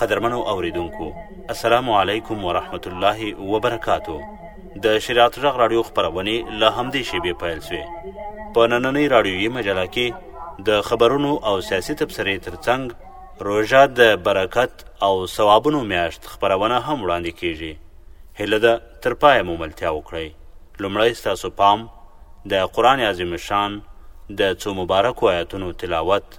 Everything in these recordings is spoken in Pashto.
قدرمنو اوریدونکو السلام علیکم ورحمت الله وبرکاتو د شریعت غږ رادیو خبرونه له همدې شیبې پیل شوې په نننۍ رادیویي مجله کې د خبرونو او سیاسي تبصرې ترڅنګ روژه د برکت او ثوابونو میاشت خبرونه هم وړاندې کیږي هله ده تر پایه مو ملتیا وکړئ لومړی ستاسو پام د قرآن عظیم شان د څو مبارکو آیتونو تلاوت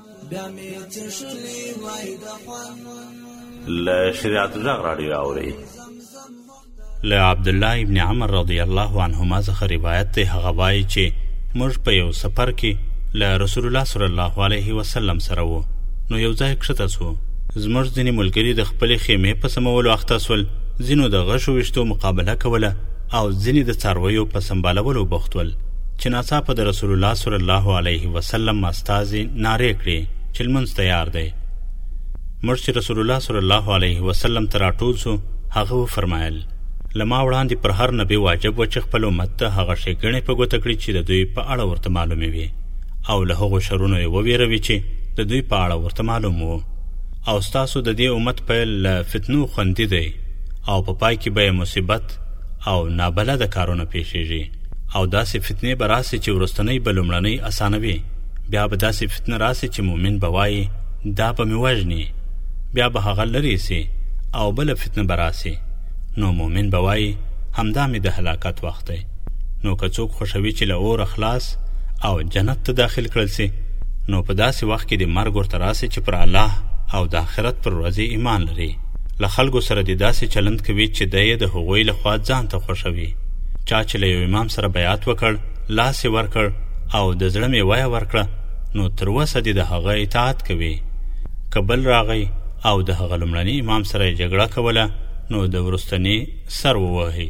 بیا می چشلی وای د خوان ل شریعت غږ راډیو اوري له عبد الله ابن عمر رضی الله عنهما څخه روایت دی هغه وایي چې موږ په یو سفر کې له رسول الله صلی الله علیه وسلم سره وو نو یو ځای کښته سو زموږ ځینې ملګري د خپلې خیمې په سمولو اخته سول ځینو د غشو ویشتو مقابله کوله او ځینې د څارویو په سمبالولو بوخت ول چې ناڅاپه د رسول الله صلی الله علیه وسلم استازي نارې کړې چې لمونځ تیار دی موږ چې رسول الله صلی الله علیه وسلم ته راټول سو هغه وفرمایل له ما وړاندې پر هر نبي واجب و چې خپل امت ته هغه ښېګڼې په ګوته کړي چې د دوی په اړه ورته معلومې وي او له هغو شرونو یې وویروي چې د دوی په اړه ورته معلوم وو او ستاسو د دې امت پیل له فتنو خوندي دی او په پای کې به یې مصیبت او نابلده کارونه پیښیږي او داسې فتنې به راسي چې ورستنۍ به لومړنۍ اسانوي بیا به داسې فتنه راسي چې مؤمن به وایي دا به مې وژني بیا به هغه لرې سي او بله فتنه به راسي نو مؤمن به وایي همدا مې د هلاکت وخت دی نو که څوک خوشوي چې له اوره خلاص او جنت ته داخل کړل سي نو په داسې وخت کې د مرګ ورته راسي چې پر الله او د آخرت پر ورځې ایمان لري له خلکو سره د داسې چلند کوي چې دی یې د هغوی لخوا ځان ته خوښوي چا چې له یو امام سره بیعت وکړ لاس یې ورکړ او د زړه میوه یې ورکړه نو تر اوسه دې د هغه اطاعت کوي که بل راغی او د هغه لومړني امام سره یې جګړه کوله نو د وروستني سر ووهئ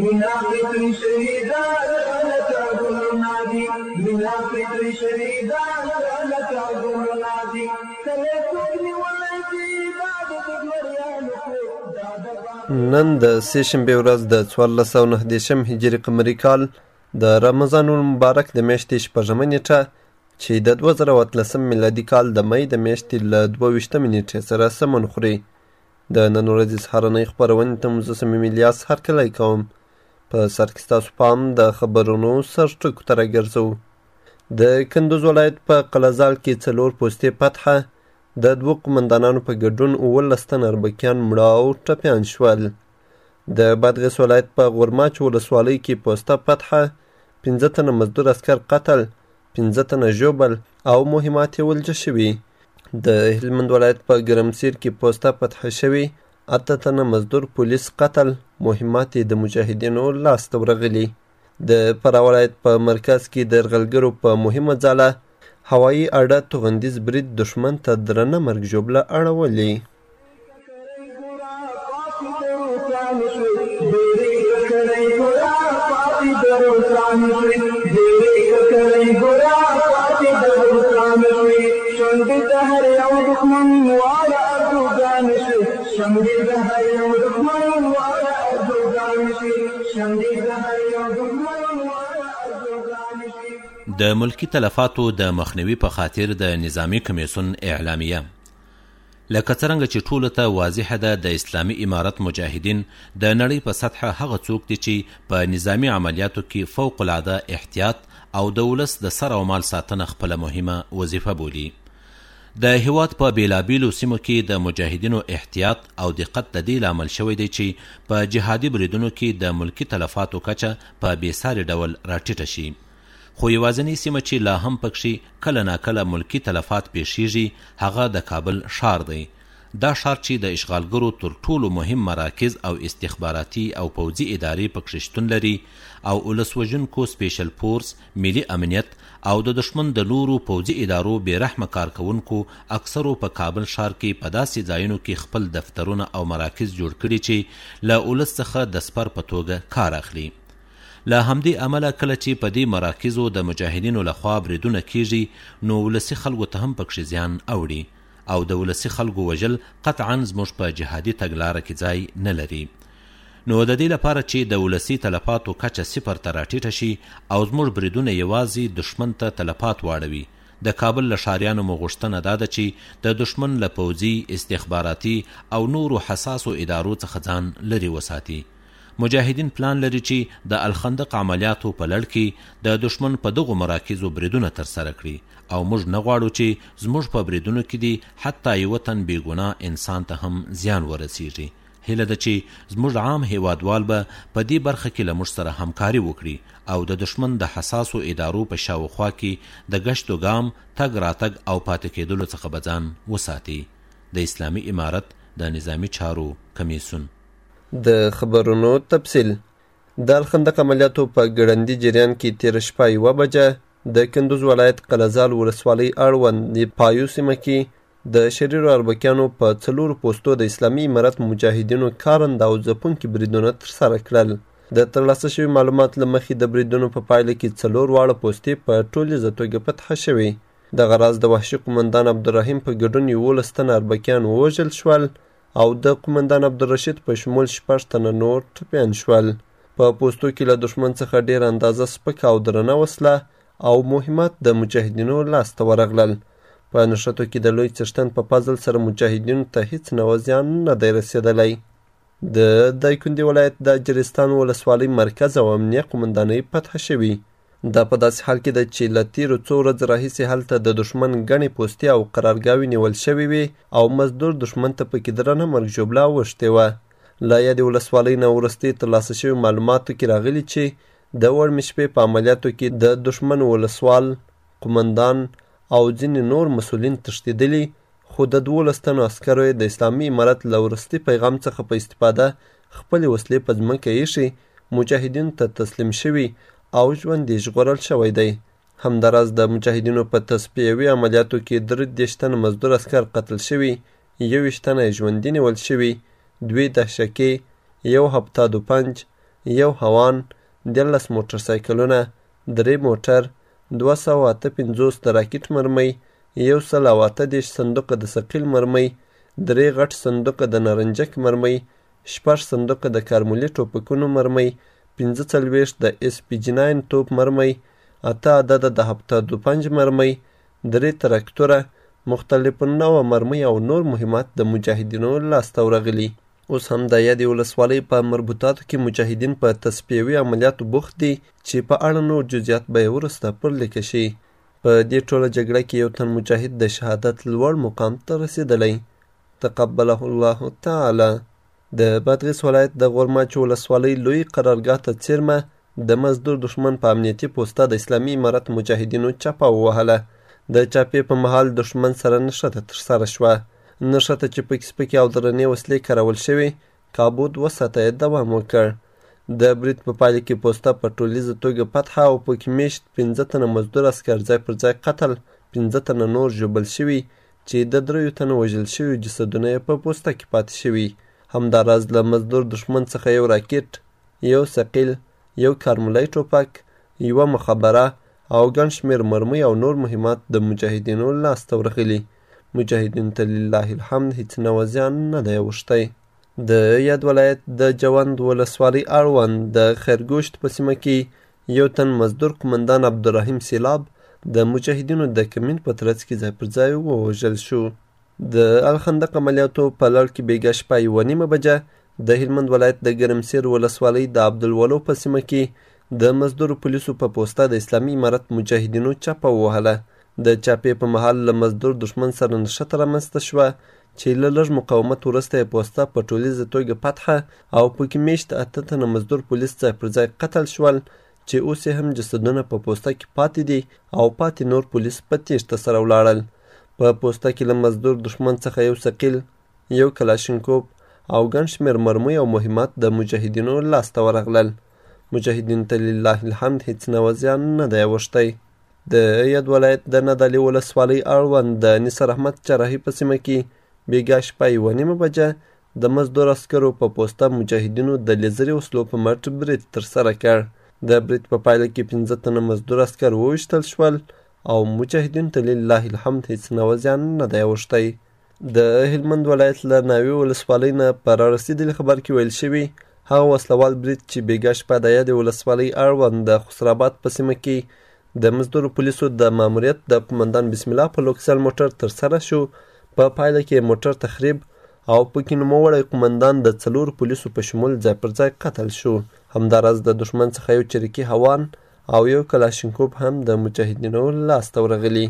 مینا فطری شهیدان لکه ګلونه دي مینا فطری شهیدان لکه ګلونه دي کله څوک نیولی دي دا د دګمریانو کور دا د نن د سې شنبې ورځ د څوارلس سوه نهه دېرشم هجري قمري کال د رمضان المبارک د میاشتې شپږمه نیټه چې د 2013 میلادي کال د مې د میاشتې له 22 نیټې سره سمون خوري د نن ورځې سهارنۍ خپرونې ته مو زه صمیم الیاس هرکلی کوم په سر کې ستاسو پام د خبرونو سرټکو ته راګرځوو د کندوز ولایت په قلعهزال کې څلور پوستې فتحه د دوو قومندانانو په ګډون اوولس تنه اربکیان مړه او ټپیان شول د بادغیس ولایت په غورماچ ولسوالۍ کې پوسته فتحه پنځه تنه مزدور عسکر قتل پنځه تنه ژوبل او مهمات یې ولجه شوي د هلمند ولایت په ګرمسیر کې پوسته فتح شوې اته تنه مزدور پولیس قتل مهمات یې د مجاهدینو لاسته ورغلي د فراه ولایت په مرکز کې د یرغلګرو په مهمه ځاله هوایي اډه توغندیز برید دښمن ته درنه مرګ ژوبله اړولې د ملکي تلفاتو د مخنیوي په خاطر د نظامي کمیسیون اعلامیه لکه څرنګه چې ټولو ته واضحه ده د اسلامي امارت مجاهدین د نړۍ په سطحه هغه څوک دي چې په نظامي عملیاتو کې فوق العاده احتیاط او د ولس د سر او مال ساتنه خپله مهمه وظیفه بولي. د هیواد په بیلابیلو سیمو کې د مجاهدینو احتیاط او دقت د دې لامل شوی دی چې په جهادي بریدونو کې د ملکي تلفاتو کچه په بې ساري ډول راټیټه شي. خو یوازنۍ سیمه چې لا هم پکښې کله ناکله ملکي تلفات پېښېږي هغه د کابل ښار دی. دا ښار چې د اشغالګرو تر ټولو مهم مراکز او استخباراتي او پوځي ادارې پکښې شتون لري او اولس وژونکو سپېشل فورس، ملي امنیت او د دښمن د نورو پوځي ادارو بې رحمه کارکوونکو اکثرو په کابل ښار کې په داسې ځایونو کې خپل دفترونه او مراکز جوړ کړي چې له اولس څخه د سپر په توګه کار اخلي. له همدې امله کله چې په دې مراکزو د مجاهدینو له خوا بریدونه کیږي نو ولسي خلکو ته هم پکښې زیان اوړي او د ولسي خلکو وژل قطعا زموږ په جهادي تګلاره کې ځای نه لري نو د دې لپاره چې د ولسي تلفاتو کچه صفر ته راټیټه شي او زموږ بریدونه یوازې دښمن ته تلفات واړوي د کابل له ښاریانو مو غوښتنه دا ده چې د دښمن له پوځي استخباراتي او نورو حساسو ادارو څخه ځان لرې وساتي مجاهدین پلان لري چې د الخندق عملیاتو په لړ کې د دښمن په دغو مراکزو بریدونه ترسره کړي او موږ نه غواړو چې زموږ په بریدونو کې دي حتی یو تن بې ګناه انسان ته هم زیان ورسیږي هیله ده چې زموږ عام هیوادوال به په دې برخه کې له موږ سره همکاري وکړي او د دښمن د حساسو ادارو په شاوخوا کې د ګشت و ګام تګ راتګ او پاتې کېدلو څخه به ځان وساتي د اسلامي امارت د نظامي چارو کمیسیون د خبرونو تفصیل د الخندق عملیاتو په ګړندي جریان کې تېره شپه یوه بجه د کندوز ولایت قلعهزال ولسوالۍ اړوند د پایو سیمه کې د شریرو اربکیانو په څلورو پوستو د اسلامي امارت مجاهدینو کارنده او ځپونکي بریدونه ترسره کړل د ترلاسه شوي معلومات له مخې د بریدونو په پایله کې څلور واړه پوستې په ټولیزه توګه فتح شوې دغه راز د وحشي قومندان عبدالرحیم په ګډون یولس تنه اربکیان ووژل شول او د قومندان عبدالرشید په شمول شپږ تنه نور ټپیان شول. په پوستو کې له دښمن څخه ډېر اندازه سپکه او درنه وسله او مهمات د مجاهدینو لاس ته ورغلل. په نښتو کې د لوی څښتن په فضل سره مجاهدینو ته هیڅ نوع زیان نه دی رسېدلی. د دایکندي ولایت د اجرستان ولسوالۍ مرکز او امنیه قومندانۍ فتح شوي دا په داسې حال کې ده چې له تیرو څو ورځو راهیسې هلته د دښمن ګڼې پوستې او قرارګاوې نیول شوې وې او مزدور دښمن ته پکې درنه مرګ ژوبله اوښتې وه له یادې ولسوالۍ نه وروستي ترلاسه شوي معلوماتو کې راغلي چې د وړمې شپې په عملیاتو کې د دښمن ولسوال قومندان او ځینې نور مسولین تښتېدلي خو د دولس تنو عسکرو یې د اسلامي امارت له وروستي پیغام څخه په استفاده خپلې وسلې په ځمکه ایښي مجاهدینو ته تسلیم شوي او ژوندي ژغورل شوی دی همداراز د مجاهدینو په تصفیوي عملیاتو کې درې دېرش تنه مزدور عسکر قتل شوي یوویشت تنه یې ژوندي نیول شوي دوې دهشکې یو هپتادو پنج یو هوان دیارلس موټر سایکلونه درې موټر دوه سوه او اته پنځوس د راکټ مرمۍ، یو سل او اته دېرش صندوقه د ثقیل مرمۍ، درې غټ صندوقه د نارنجک مرمۍ، شپږ صندوقه د کارمولي ټوپکونو مرمۍ، پنځه څلوېښت د ایس پي جي ناین توپ مرمۍ، اته عدده د هپتا دو پنج مرمۍ، درې تراکتوره، مختلف النوع مرمۍ او نور مهمات د مجاهدینو لاسته ورغلي. اوس هم د یادې ولسوالۍ په مربوطاتو کې مجاهدین په تصفیوي عملیاتو بوخت دي چې په اړه نور جزئیات به یې وروسته پر لیکه شي په دې ټوله جګړه کې یو تن مجاهد د شهادت لوړ مقام ته رسېدلی تقبله الله تعالی د بادغیس ولایت د غورماچو ولسوالۍ لوی قرارګاه ته څیرمه د مزدور دښمن په امنیتي پوسته د اسلامي امارت مجاهدینو چاپه ووهله. د چاپې په مهال دښمن سره نښته ترسره شوه. نښته چې پکې سپکې او درنې وسلې کارول شوې، کابود وساته یې دوام وکړ. د برید په پایله کې پوسته په ټولیزه توګه فتحه او پکې میشت پنځه تنه مزدور عسکر ځای پر ځای قتل، پنځه تنه نور ژوبل شوي چې د دریو تنو وژل شویو جسدونه یې په پوسته کې پاتې شوي. همداراز له مزدور دښمن څخه یو راکټ، یو ثقیل، یو کارملی ټوپک، یوه مخبره او ګڼ شمېر مرمۍ او نور مهمات د مجاهدینو لاس ته ورغلي. مجاهدین ته لله الحمد هیڅ نوع زیان نه دی اوښتی. د یاد ولایت د جوند ولسوالۍ اړوند د خیرګوشت په سیمه کې یو تن مزدور قومندان عبدالرحیم سیلاب د مجاهدینو د کمین په ترڅ کې ځای پر ځای ووژل شو. د الخندق عملیاتو په لړ کې بیګا شپه یوه نیمه بجه د هلمند ولایت د ګرمسیر ولسوالۍ د عبدالولو په سیمه کې د مزدورو پولیسو په پوسته د اسلامي امارت مجاهدینو چاپه ووهله د چاپې په مهال له مزدور دښمن سره نښته رامنځته شوه چې له لږ مقاومت وروسته یې پوسته په ټولیزه توګه فتحه او پکې میشت اته تنه مزدور پولیس ځای پر ځای قتل شول چې اوس یې هم جسدونه په پوسته کې پاتې دي او پاتې نور پولیس په تیښته سره ولاړل په پوسته کې له مزدور دښمن څخه یو ثقیل یو کلاشینکوپ او ګڼ شمېر مرمۍ او مهمات د مجاهدینو لاسته ورغلل مجاهدین ته لله الحمد هیڅ نوه زیان نه دی اوښتی د یاد ولایت د نادعلي ولسوالۍ اړوند د نثار احمد جراحي په سیمه کې بېګا شپه یوه نیمه بجه د مزدور عسکرو په پوسته مجاهدینو د لیزري وسلو په مټ برید ترسره کړ. د برید په پایله کې پنځه تنه مزدور عسکر وویشتل شول او مجاهدینو ته لله الحمد هیڅ نوع زیان نه دی اوښتی. د هلمند ولایت له ناوې ولسوالۍ نه په رارسېدلي خبر کې ویل شوي هغه وسلوال برید چې بېګا شپه د یادې ولسوالۍ اړوند د خسراباد په سیمه کې د مزدورو پولیسو د ماموریت د قومندان بسم الله په لوکسل موټر ترسره شو په پایله کې موټر تخریب او پکې نوموړی قومندان د څلور پولیسو په شمول ځای پر ځای قتل شو همداراز د دښمن څخه یو چریکي هوان او یو کلاشینکوب هم د مجاهدینو لاسته ورغلي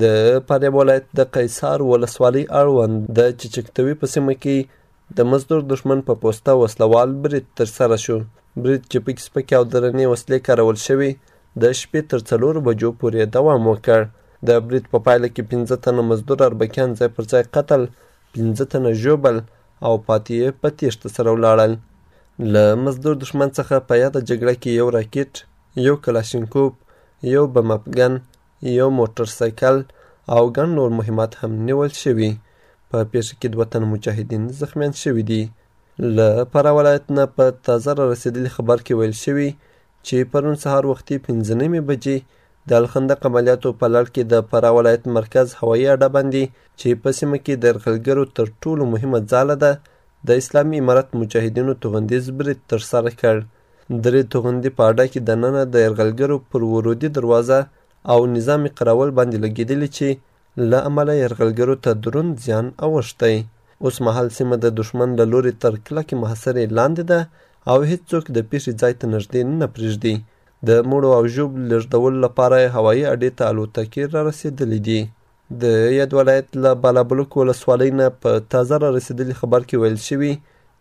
د پدې ولایت د قیصار ولسوالۍ اړوند د چچکتوي په سیمه کې د مزدور دښمن په پوسته وسلوال برید ترسره شو برید چې پکې سپکې او درنې وسلې کارول شوې د شپې تر څلورو بجو پورې دوام وکړ د برید په پایله کې پنځه تنه مزدور اربکیان ځای پر ځای قتل پنځه تنه ژوبل او پاتې یې په تیښته سره ولاړل له مزدور دښمن څخه په یاده جګړه کې یو راکټ یو کلاشینکوف یو بمپګن یو موټر سایکل او ګڼ نور مهمات هم نیول شوي په پیښه کې دوه تن مجاهدین زخمیان شوي دي له فراه ولایت نه په تازه را رسېدلي خبر کې ویل شوي چې پرون سهار وختي پنځه نیمې بجې د الخندق عملیاتو په لړ کې د فراه ولایت مرکز هوایي اډه باندې چې په سیمه کې د یرغلګرو تر ټولو مهمه ځاله ده د اسلامي امارت مجاهدینو توغندیز برید ترسره کړ درې توغندي په اډه کې دننه د یرغلګرو پر ورودي دروازه او نظام قراول باندې لګېدلي چې له امله یرغلګرو ته دروند زیان اوښتی اوس مهال سیمه د دښمن له لوري تر کلکې محاصرې لاندې ده او هیڅوک د پیښې ځای ته نږدې نه پرېږدي د مړو او ژوب لېږدولو لپاره هوایي اډې ته الوتکې را رسېدلې دي د یاد ولایت له بالابلوک ولسوالۍ نه په تازه را رسېدلي خبر کې ویل شوي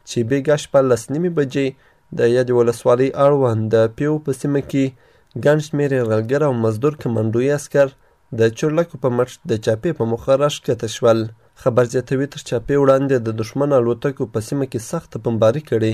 چې بېګا شپه لس نیمې بجې د یادې ولسوالۍ اړوند د پیو په سیمه کې ګڼ شمېر یرغلګر او مزدور کمانډوي عسکر د چورلکو په مټ د چاپې په موخه راښکته شول خبر زیاتوي تر چاپې وړاندې د دښمن الوتکو په سیمه کې سخته بمباري کړې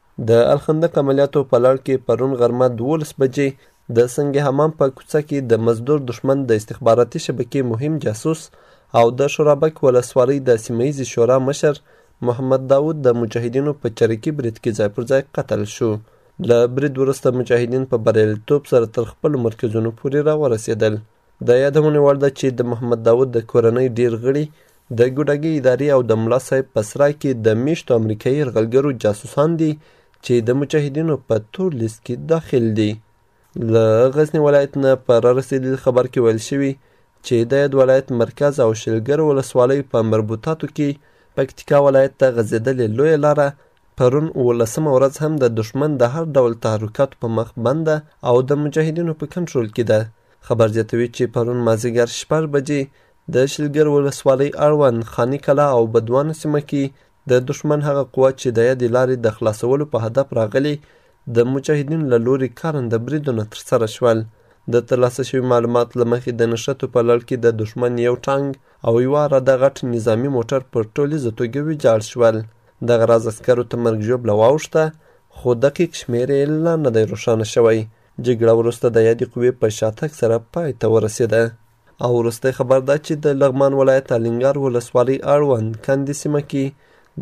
د الخندق عملیاتو په لړ کې پرون غرمه دولس بجې د سنګ حمام په کوڅه کې د مزدور دښمن د استخباراتي شبکې مهم جاسوس او د شورابک ولسوالۍ د سیمه ییزې شورا مشر محمد داود د مجاهدینو په چریکي برید کې ځای پر ځای قتل شو له برید وروسته مجاهدین په بریالیتوب سره تر خپلو مرکزونو پورې راورسېدل د یادونې وړ ده چې د محمد داود د کورنۍ ډیر غړي د ګوډاګي ادارې او د ملا صاحب په سرا کې د میشتو امریکایي یرغلګرو جاسوسان دي چې د مجاهدینو په تور لیست کې داخل دي له غزني ولایت نه په را رسېدلي خبر کې ویل شوي چې د یاد ولایت مرکز او شلګر ولسوالیو په مربوطاتو کې پکتیکا ولایت ته غځېدلې لویه لاره پرون اوولسمه ورځ هم د دښمن د هر ډول تحرکاتو په مخ بنده او د مجاهدینو په کنټرول کې ده. خبر زیاتوي چې پرون مازیګر شپږ بجې د شلګر ولسوالۍ اړوند خاني کلا او بدوانو سیمه کې د دښمن هغه قوه چې د یادې لارې د خلاصولو په هدف راغلي د مجاهدینو له لوري کارنده بریدونه ترسره شول د ترلاسه شوي معلومات له مخې د نښتو په لړ کې د دښمن یو ټانګ او یوه را د غټ نظامي موټر پر ټولیزه توګه ویجاړ شول. دغه راز عسکرو ته مرګ ژوبله واوښته، خو دقیق شمېر یې لا نه دی روښانه شوی. جګړه وروسته د یادې قوې په شاتګ سره پای ته ورسېده او وروستی خبر دا چې د لغمان ولایت الینګار ولسوالۍ اړوند کندې سیمه کې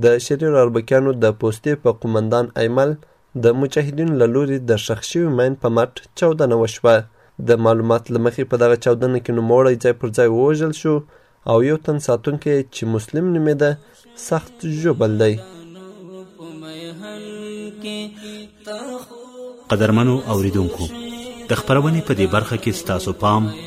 د شریر اربکیانو د پوستې په قومندان ایمل د مجاهدینو له لوري د ښخ شوي ماین په مټ چاودنه وشوه. د معلومات له مخې په دغه چاودنه کې نوموړی ځای پر ځای ووژل شو او یو تن ساتونکی چې مسلم نومېده سخت ژوبل دی قدرمنو اوریدونکو د خبرونې په دې برخه کې ستاسو پام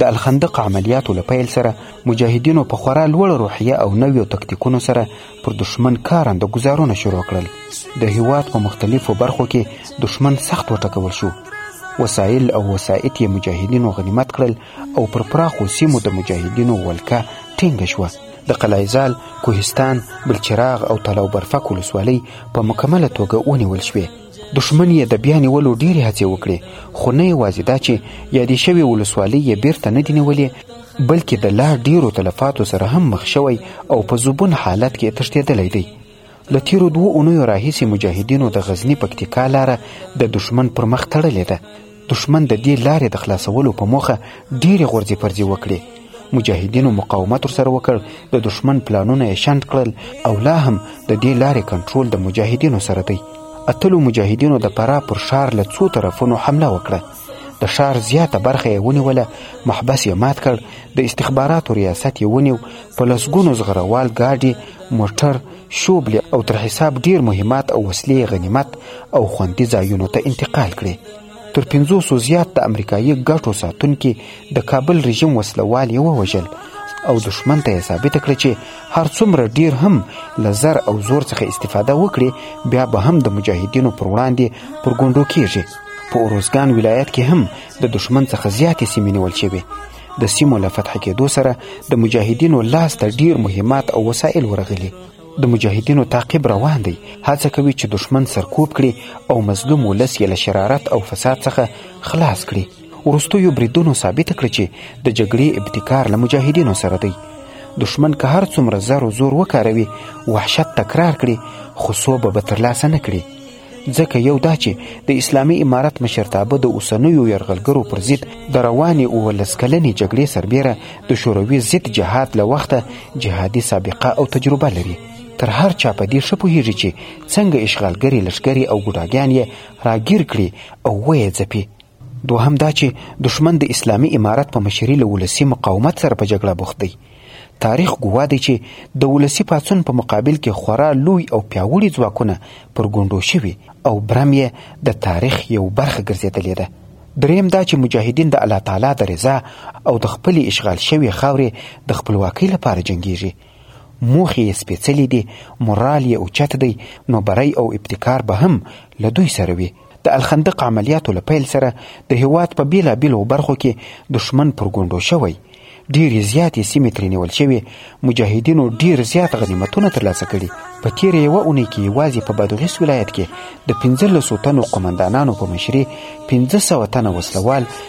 د الخندق عملیاتو له پیل سره مجاهدینو په خورا لوړه روحیه او نویو تکتیکونو سره پر دشمن کارنده ګزارونه شروع کړل د هیواد په مختلفو برخو کې دشمن سخت وټکول شو وسایل او وسایط یې مجاهدینو غنیمت کړل او پر پراخو سیمو د مجاهدینو ولکه ټینګه شوه د قلعهزال، کوهستان، بلچراغ او تلاو برفک ولسوالۍ په مکمله توګه ونیول شوې. دښمن یې د بیا نیولو ډېرې هڅې وکړې، خو نه یوازې دا چې یادې شوې ولسوالۍ یې بېرته نه دي نیولې، بلکې د لا ډېرو تلفاتو سره هم مخ شوی او په زبون حالت کې تښتېدلی دی. له تېرو دوو اونیو راهیسې مجاهدینو د غزني پکتیکا لاره د دښمن پر مخ تړلې ده، دښمن د دې لارې د خلاصولو په موخه ډېرې غورځې پرځې وکړې مجاهدینو مقاومت ورسره وکړ د دښمن پلانونه یې شنډ کړل او لا هم د دې لارې کنټرول د مجاهدینو سره دی اتلو مجاهدینو د فراه پر ښار له څو طرفونو حمله وکړه د ښار زیاته برخه یې ونیوله محبس یې مات کړ د استخباراتو ریاست یې ونیو په لسګونو زغروال ګاډي موټر شوبلې او تر حساب ډیر مهمات او وسلې غنیمت او خوندي ځایونو ته انتقال کړې تر پنځوسو زیات د امریکایي ګټو ساتونکي د کابل رژیم وسله وال یې ووژل او دښمن ته یې ثابته کړه چې هر څومره ډیر هم له زر او زور څخه استفاده وکړي بیا به هم د مجاهدینو پر وړاندې پر ګونډو کیږي په اوروزګان ولایت کې هم د دښمن څخه زیاتې سیمې نیول شوې د سیمو له فتح کېدو سره د مجاهدینو لاس ته ډیر مهمات او وسایل ورغلي د مجاهدینو تعقیب روان دی هڅه کوي چې دښمن سرکوب کړي او مظلوم ولس یې له شرارت او فساد څخه خلاص کړي وروستیو بریدونو ثابته کړه چې د جګړې ابتکار له مجاهدینو سره دی دښمن که هر څومره زر و زور وکاروي وحشت تکرار کړي خو سوبه به ترلاسه نه کړي ځکه یو دا چې د اسلامي امارت مشرتابه د اوسنیو یرغلګرو پر ضد د روانې اوولس کلنې جګړې سربیره د شوروي ضد جهاد له وخته جهادي سابقه او تجربه لري تر هر چا په دې ښه پوهیږي چې څنګه اشغالګرې لښکرې او ګوډاګیان یې راګیر کړي او ویې ځپي دوهم دا چې دښمن د اسلامي امارت په مشري له ولسي مقاومت سره په جګړه بوخت دی. تاریخ ګواه دی چې د ولسي پاڅون په مقابل کې خورا لوی او پیاوړي ځواکونه پر ګونډو شوي او برم یې د تاریخ یو برخه ګرځېدلې ده. دریم دا چې مجاهدین د الله تعالی د رضا او د خپلې اشغال شوې خاورې د خپلواکۍ لپاره جنګیږي. موخې یې سپېڅلې دي، مورال یې اوچت دی، نو بری او ابتکار به هم له دوی سره وي. د الخندق عملیاتو له پیل سره د هېواد په بېلابېلو برخو کې دښمن پر ګونډو شوی، ډېرې زیاتې سیمې ترې نیول شوې، مجاهدینو ډېر زیات غنیمتونه ترلاسه کړي، په تېره یوه اونۍ کې یوازې په بادغیس ولایت کې د پنځلسو تنو قومندانانو په مشري پنځه سوه تنه وسلوال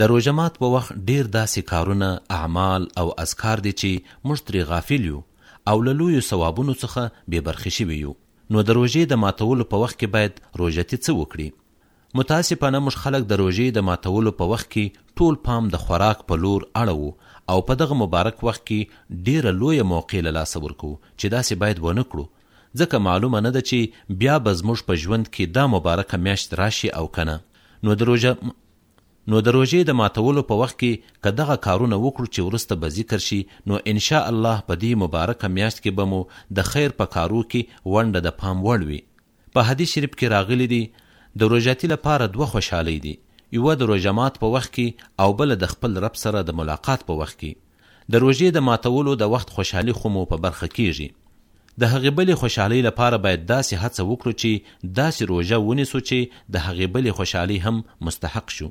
د روژه مات په وخت ډېر داسې کارونه، اعمال او اذکار دي چې موږ ترې غافل یو او له لویو ثوابونو څخه بې برخې شوي یو، نو د روژې د ماتولو په وخت کې باید روژتي څه وکړي؟ متاسفانه موږ خلک د روژې د ماتولو په وخت کې ټول پام د خوراک په لور اړوو او په دغه مبارک وخت کې ډېره لویه موقع له لاسه ورکوو چې داسې باید ونه کړو، ځکه معلومه نه ده چې بیا به زموږ په ژوند کې دا مبارکه میاشت راشي او که نه، نو د روژه نو د روژې د ماتولو په وخت کې که دغه کارونه وکړو چې وروسته به ذکر شي نو ان شاء الله په دې مبارکه میاشت کې به مو د خیر په کارو کې ونډه د پام وړ وي. په حدیث شریف کې راغلي دي، د روژاتي لپاره دوه خوشحالۍ دي، یوه د روژه مات په وخت کې او بله د خپل رب سره د ملاقات په وخت کې. د روژې د ماتولو د وخت خوشحالي خو مو په برخه کېږي، د هغې بلې خوشحالۍ لپاره باید داسې هڅه وکړو چې داسې روژه ونیسو چې د هغې بلې خوشحالۍ هم مستحق شو.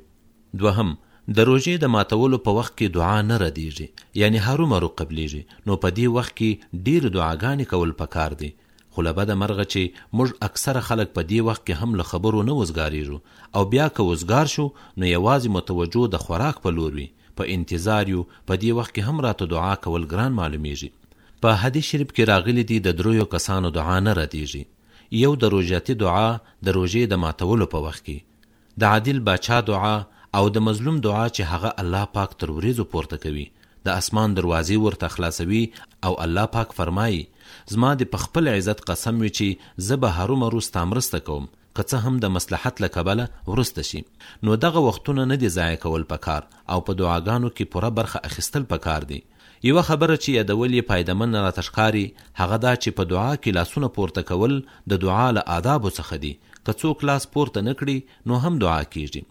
دوهم، د روژې د ماتولو په وخت کې دعا نه ردېږي، یعنې هرومرو قبلېږي، نو په دې وخت کې ډېرې دعاګانې کول په کار دي، خو له بده مرغه چې موږ اکثره خلک په دې وخت کې هم له خبرو نه وزګارېږو او بیا که وزګار شو نو یوازې مو توجه د خوراک په لور وي، په انتظار یو په دې وخت کې هم راته دعا کول ګران معلومیږي په حدیث شریف کې راغلي دي د دریو کسانو دعا نه ردیږي یو د روژاتي دعا د روژې د ماتولو په وخت کې د عادل باچا دعا او د مظلوم دعا چې هغه الله پاک تر وریځو پورته کوي د اسمان دروازې ورته خلاصوي او الله پاک فرمایي زما د پخپل عزت قسم وي چې زه به هرومرو ستا مرسته کوم که څه هم د مصلحت له کبله وروسته شي، نو دغه وختونه نه دي ضایع کول پکار او په دعاګانو کې پوره برخه اخیستل پکار دي. یوه خبره چې یادول یې پایده منه راته ښکاري، هغه دا چې په دعا کې لاسونه پورته کول د دعا له آدابو څخه دي، که څوک لاس پورته نه کړي، نو هم دعا کېږي.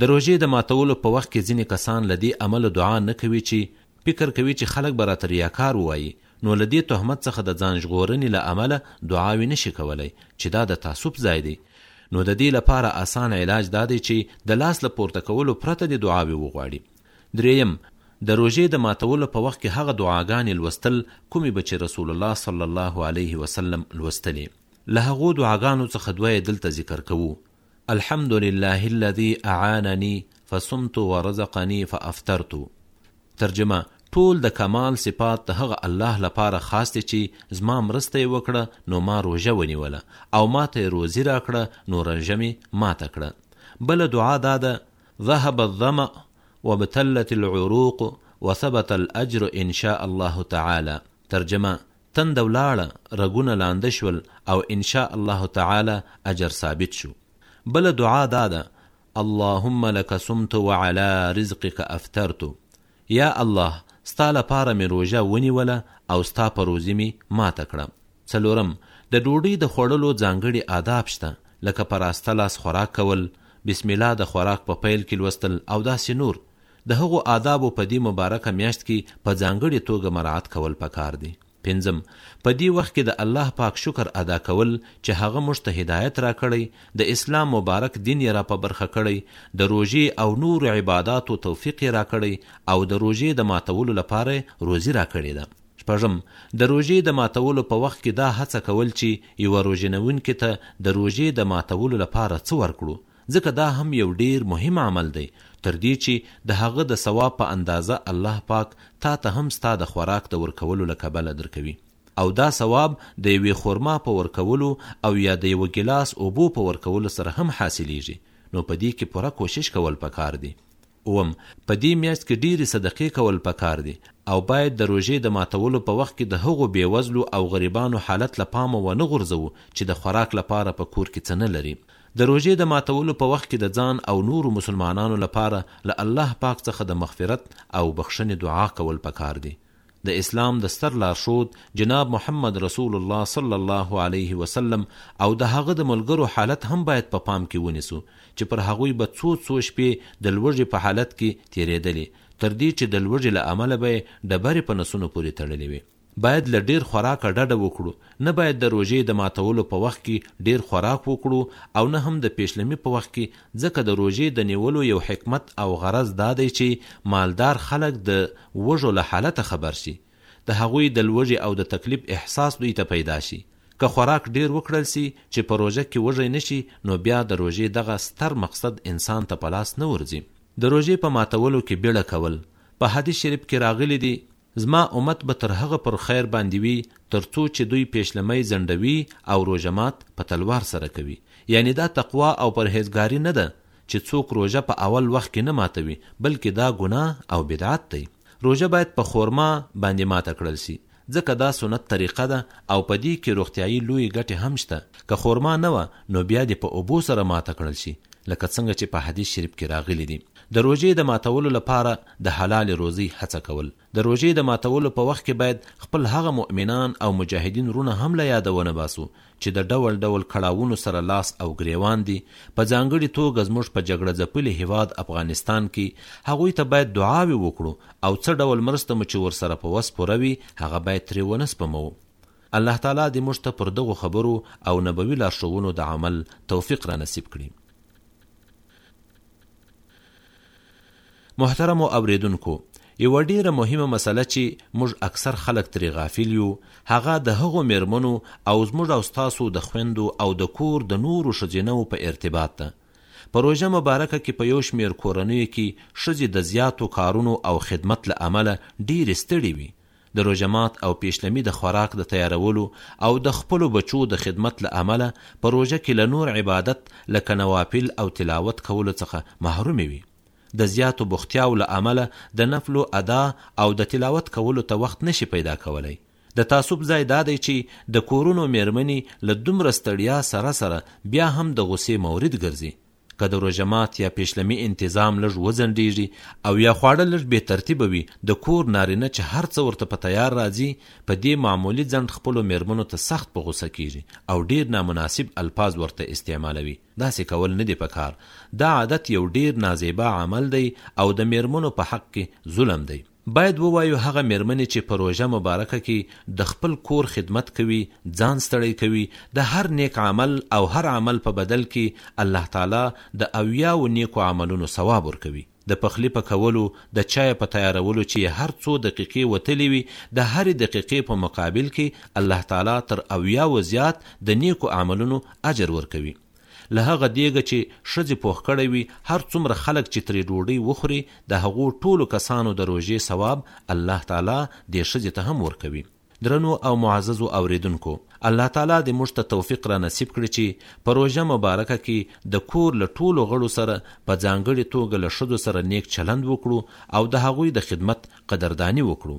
د روژې د ماتولو په وخت کې ځینې کسان له دې امله دعا نه کوي چې فکر کوي چې خلک به راته ریاکار ووايي نو له دې تهمت څخه د ځان ژغورنې له امله دعاوې نه شي کولی چې دا د تعصب ځای دی، نو د دې لپاره اسان علاج دا دی چې د لاس له پورته کولو پرته دې دعاوې وغواړي. درېیم، د روژې د ماتولو په وخت کې هغه دعاګانې لوستل کومې به چې رسول الله صلی الله علیه وسلم لوستلې، له هغو دعاګانو څخه دوه یې دلته ذکر کوو، الحمد لله الذي اعانني فصمت ورزقني فافطرت ترجمه، ټول د کمال صفات د هغه الله لپاره خاص دي چې زما مرسته یې وکړه نو ما روژه ونیوله او ما ته یې روزي راکړه نو رنژه مې ماته کړه. بله دعا دا ده، ذهب الظمأ وابتلت العروق وثبت الاجر ان شاء الله تعالی ترجمه، تنده ولاړه، رګونه لانده شول او ان شاء الله تعالی اجر ثابت شو. بله دعا دا ده، اللهم لک صمت وعلی رزقک افطرت، یا الله ستا لپاره مې روژه ونیوله او ستا په روزي مې ماته کړه. څلورم، د ډوډۍ د خوړلو ځانګړي آداب شته، لکه په راسته لاس خوراک کول، بسم الله د خوراک په پیل کې لوستل او داسې نور. د هغو آدابو په دې مبارکه میاشت کې په ځانګړې توګه مراعت کول پکار دي. پنځم، په دې وخت کې د الله پاک شکر ادا کول چې هغه موږ ته هدایت راکړی، د اسلام مبارک دین یې را په برخه کړی، د روژې او نورو عباداتو توفیق یې راکړی او د روژې د ماتولو لپاره یې روزي راکړې ده. شپږم، د روژې د ماتولو په وخت کې دا هڅه کول چې یوه روژهنیونکي ته د روژې د ماتولو لپاره څه ورکړو، ځکه دا هم یو ډیر مهم عمل دی تر دې چې د هغه د ثواب په اندازه الله پاک تا ته هم ستا د خوراک د ورکولو له کبله درکوي او دا ثواب د یوې خورما په ورکولو او یا د یوه ګیلاس اوبو په ورکولو سره هم حاصلیږي نو په دې کې پوره کوشش کول پکار دي اووم، په دې میاشت کې ډېرې صدقې کول پکار دي او باید د روژې د ماتولو په وخت کې د هغو بې وزلو او غریبانو حالت له پامه ونه غورځوو چې د خوراک لپاره په کور کې څه نه لري. د روژې د ماتولو په وخت کې د ځان او نورو مسلمانانو لپاره له الله پاک څخه د مغفرت او بخښنې دعا کول پکار دي. د اسلام د ستر لارښود جناب محمد رسول الله صلی الله علیه وسلم او د هغه د ملګرو حالت هم باید په پام کې ونیسو چې پر هغوی به څو څو شپې د لوږې په حالت کې تیریدلې تر دې چې د لوږې له امله به یې ډبرې په نسونو پورې تړلې وې باید له ډیر خوراکه ډډه وکړو نه باید د روژې د ماتولو په وخت کې ډېر خوراک وکړو او نه هم د پېشلمي په وخت کې ځکه د روژې د نیولو یو حکمت او غرض دا دی چې مالدار خلک د وږو له حالته خبر شي، د هغوی د لوږې او د تکلیف احساس دوی ته پیدا شي. که خوراک ډېر وکړل شي چې په روژه کې وږی نه شي نو بیا د روژې دغه ستر مقصد انسان ته په لاس نه ورځي. د روژې په ماتولو کې بیړه کول، په حدیث شریف کې راغلي دي، زما امت به تر هغه پر خير باندي وي تر څو چي دوی پيشلمۍ ځنډوي او روژه مات په تلوار سره کوي يعني دا تقوا او پرهيزګاري نه ده چي څوک روژه په اول وخت کي نه ماتوي بلکي دا ګناه او بدعت دی روژه بايد په خورما باندي ماته کړل سي ځکه دا سنت طريقه ده او په دي کي روغتيايي لويي ګټي هم شته که خورما نه وه نو بيا دي په اوبو سره ماته کړل سي لکه څنګه چي په حديث شريف کي راغلي دي د روژې د ماتولو لپاره د حلالې روزۍ هڅه کول، د روژې د ماتولو په وخت کې باید خپل هغه مؤمنان او مجاهدین وروڼه هم له یاده ونه باسو چې د ډول ډول کړاوونو سره لاس او ګریوان دي، په ځانګړي توګه زموږ په جګړه ځپلي هیواد افغانستان کې، هغوی ته باید دعاوې وکړو او څه ډول مرسته مو چې ورسره په وس پوره وي هغه باید ترې ونه سپموو. الله تعالی دې موږ ته پر دغو خبرو او نبوي لارښوونو د عمل توفیق رانصیب کړي. محترمو اوریدونکو یوه ډیره مهمه مسله چې موږ اکثر خلک ترې غافل یو هغه د هغو میرمنو او زموږ او ستاسو د خویندو او د کور د نورو ښځینهو په ارتباط ده په روژه مبارکه کې په یو شمیر کورنیو کې ښځې د زیاتو کارونو او خدمت له امله ډیرې ستړې وي د روژه مات او پیشلمي د خوراک د تیارولو او د خپلو بچو د خدمت له امله په روژه کې له نور عبادت لکه نوافل او تلاوت کولو څخه محرومې وي. د زیاتو بوختیاو له امله د نفلو ادا او د تلاوت کولو ته وخت نشي پیدا کولی. د تاسف ځای دا دی چې د کورونو میرمنې له دومره ستړیا سره سره بیا هم د غوسې مورد ګرځي. که د روژه مات یا پیشلمي انتظام لږ وځنډیږي او یا خواړه لږ بې ترتیبه وي، د کور نارینه چې هر څه ورته په تیار راځي، په دې معمولي ځنډ خپلو مېرمنو ته سخت په غوسه کېږي او ډېر نامناسب الفاظ ورته استعمالوي. داسې کول نه دي په کار. دا عادت یو ډېر نازیبا عمل دی او د مېرمنو په حق کې ظلم دی. باید ووایو هغه میرمنې چې په روژه مبارکه کې د خپل کور خدمت کوي، ځان ستړی کوي، د هر نیک عمل او هر عمل په بدل کې الله تعالی د اویاوو نیکو عملونو ثواب ورکوي، د پخلي په کولو، د چایه په تیارولو چې یې هر څو دقیقې وتلې وي د هرې دقیقې په مقابل کې الله تعالی تر اویاوو زیات د نیکو عملونو اجر ورکوي. له هغه دېګه چې ښځې پوخ کړی وي، هر څومره خلک چې ترې ډوډۍ وخوري، د هغو ټولو کسانو د روژې ثواب الله تعالی دې ښځې ته هم ورکوي. درنو او معززو اورېدونکو! الله تعالی دې موږ ته توفیق را نصیب کړي چې په روژه مبارکه کې د کور له ټولو غړو سره په ځانګړې توګه له ښځو سره نېک چلند وکړو او د هغوی د خدمت قدرداني وکړو.